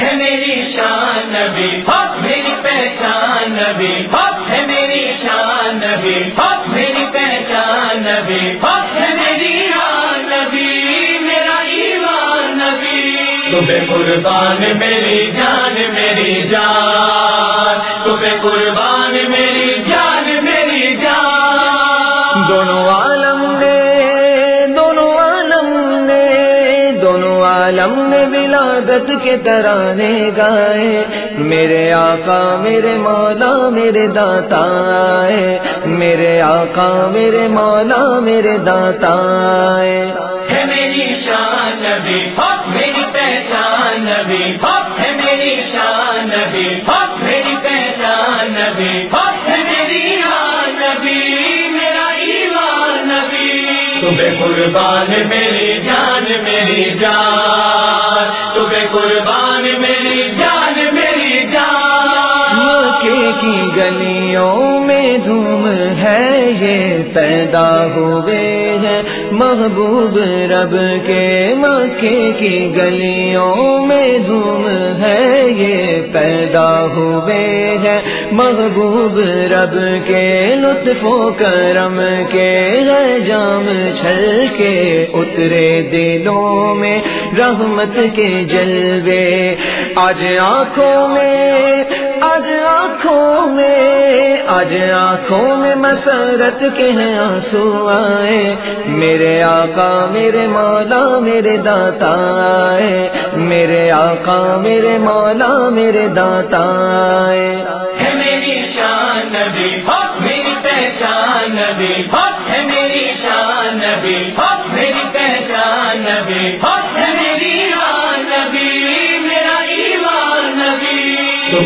ہے میری شان نبی میری پہچان نبی ہے میری شان نبی میری پہچان نبی ہے میری شان نبی میرا ایمان نبی۔ تمہیں قربان میری جان میری جان۔ ولادت کے ترانے گائے۔ میرے آقا میرے مولا میرے داتا آئے۔ میرے آقا میرے مولا میرے داتا آئے۔ ہے میری شان نبی میری پہچان نبی ہے میری شان نبی میری پہچان نبی ہے میری شان نبی میرا ایمان نبی۔ تمہیں قربان میری جان میری جان۔ دھوم ہے یہ پیدا ہوئے ہیں۔ محبوب رب کے مکے کی گلیوں میں دھوم ہے یہ پیدا ہوئے ہیں۔ محبوب رب کے لطف و کرم کے ہے جام چھل کے اترے دلوں میں رحمت کے جلوے۔ آج آنکھوں میں آج آنکھوں میں، آج آنکھوں میں مسرت کے ہیں آنسو آئے۔ میرے آقا، میرے مولا، میرے داتا آئے۔ میرے آقا، میرے مولا، میرے داتا آئے۔ ہے میری شان نبی میری پہچان نبی ہے میری شان نبی میری پہچان نبی ہے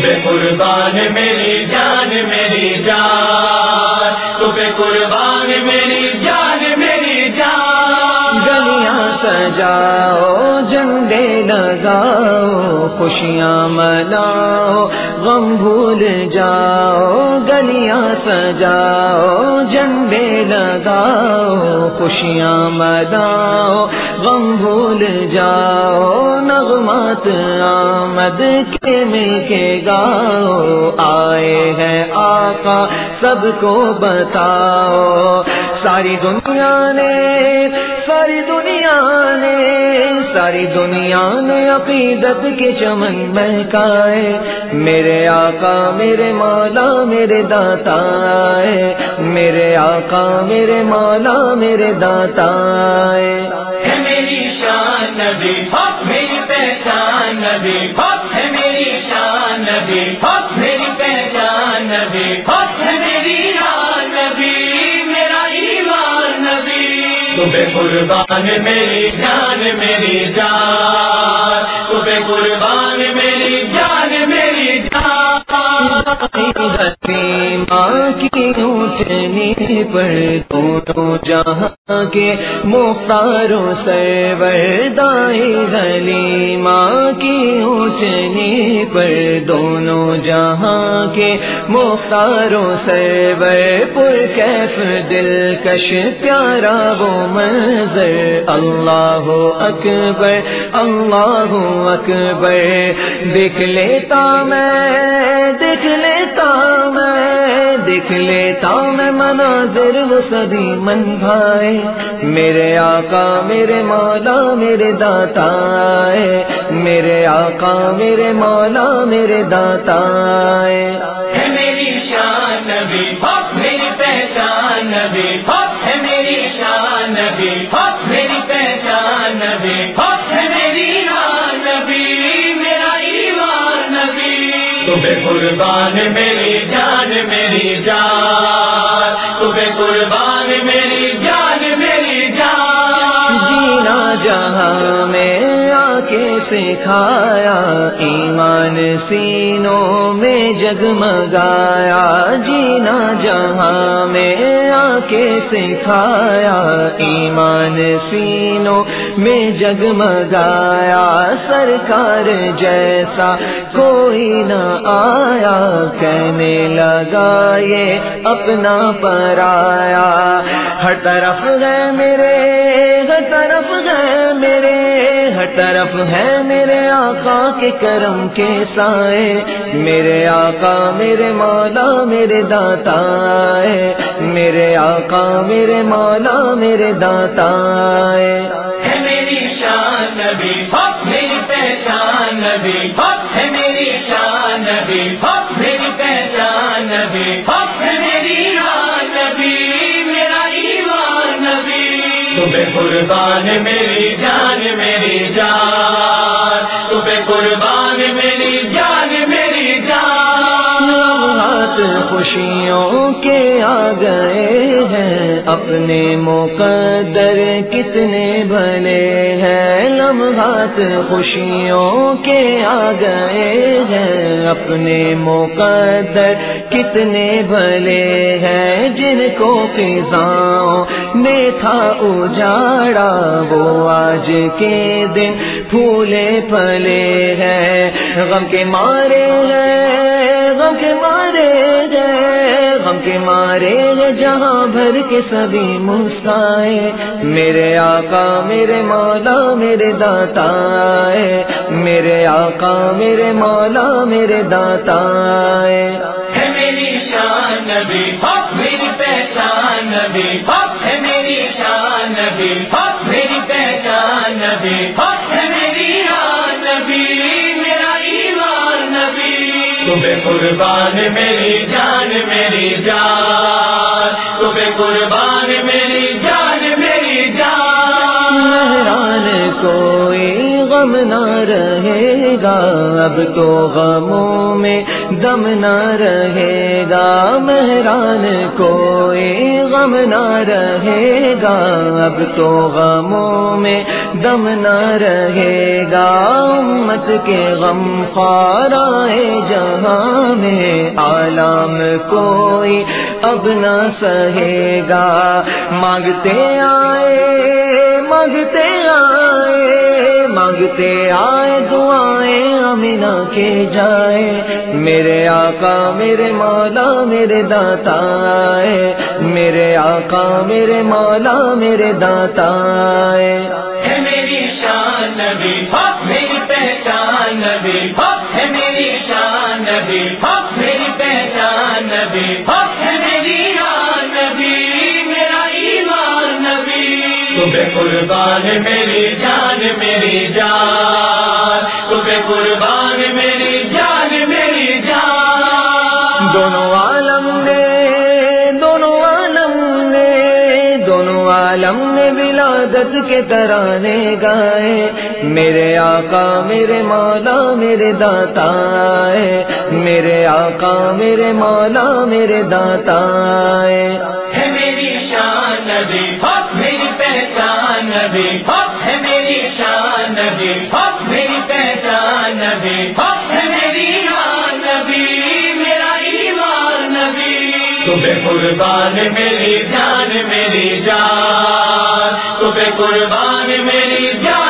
تمہیں قربان میری جان میری جان۔ تمہیں قربان میری جان میری جان۔ گلیاں سجاؤ جھنڈے لگاؤ، خوشیاں مناؤ، غم بھول جاؤ۔ گلیاں سجاؤ جھنڈے لگاؤ، خوشیاں مناؤ۔ غم بھول جاؤ، نغمات آمد کے مل کے گاؤ۔ آئے ہیں آقا، سب کو بتاؤ۔ ساری دنیا نے، ساری دنیا نے، ساری دنیا نے عقیدت کے چمن مہکائے میرے آقا، میرے مولا، میرے داتا آئے۔ میرے آقا، میرے مولا، میرے داتا آئے۔ ہے نبی میری پہچان نبی ہے میری شان نبی میری پہچان نبی ہے میری شان نبی، میرا ایمان نبی۔ تمہیں قربان میری جان میری جان۔ تمہیں قربان میری جان میری جان۔ ماں کی اونٹنی پر دونوں جہاں کے مختاروں سے وردائی گلی ماں کی اونٹنی پر دونوں جہاں کے مختاروں سے پر کیف دلکش پیارا وہ منظر اللہ اکبر اللہ اکبر۔ دیکھ لیتا میں، دیکھ لیتا دیکھ لیتا میں مناظر وہ سبھی من بھائے۔ میرے آقا میرے مولا میرے داتا آئے۔ میرے آقا میرے مولا میرے داتا آئے۔ ہے میری شان نبی میری پہچان نبی ہے میری شان نبی میری پہچان نبی ہے میری شان نبی میرا ایمان نبی۔ تمہیں قربان میری جان جا تمہیں قربان سکھایا ایمان سینوں میں جگمگایا، جینا جہاں میں آ کے سکھایا ایمان سینوں میں جگمگایا، سرکار جیسا کوئی نہ آیا، کہنے لگا یہ اپنا پرایا۔ ہر طرف ہے میرے، ہر طرف ہے میرے ہر طرف ہے میرے آقا کے کرم کے سائے۔ میرے آقا میرے مولا میرے داتا میرے آقا میرے مولا میرے داتا ہے میری شان نبی میری پہچان نبی ہے میری شان نبی میری پہچان نبی ہے میری شان نبی میرا ایمان نبی۔ تمہیں قربان میری جان میری جان تمہیں قربان میری جان میری جان۔ ہاتھ خوشیوں کے آ گئے ہیں، اپنے مقدر کتنے بھلے ہیں؟ لمحات خوشیوں کے آ گئے ہیں اپنے مقدر کتنے بھلے ہیں جن کو فضاؤں میں تھا اجاڑا، وہ آج کے دن پھولے پھلے ہیں۔ غم کے مارے ہیں، غم کے مارے ہیں غم کے مارے جہاں بھر کے سبھی مسکائے میرے آقا میرے مولا میرے داتا میرے آقا میرے مولا میرے داتا ہے میری شان نبی میری پہچان نبی ہے میری شان نبی میری پہچان نبی ہے میری نبی میرا ایمان نبی۔ تمہیں قربان میری گا، اب تو غموں میں دم نہ رہے گا۔ مہران، کوئی غم نہ رہے گا۔ اب تو غموں میں دم نہ رہے گا۔ امت کے غم خارائے جہاں میں۔ عالم کوئی اب نہ سہے گا۔ مانگتے آئے مانگتے آئے۔ مانگتے آئے دعائیں امینا کے جائے میرے آقا، میرے مولا، میرے داتا میرے آقا، میرے مولا، میرے داتا تمہیں قربان میری جان میری جان۔ تمہیں قربان میری جان میری جان۔ دونوں عالم نے، دونوں عالم نے، دونوں عالم نے ولادت کے ترانے گائے۔ میرے آقا، میرے مولا، میرے داتا میرے آقا، میرے مولا، میرے داتا پہچان ہے میری شان نبی میری پہچان نبی ہے میری شان نبی، میرا ایمان نبی۔ تمہیں قربان میری جان میری جان۔ تمہیں قربان میری جان۔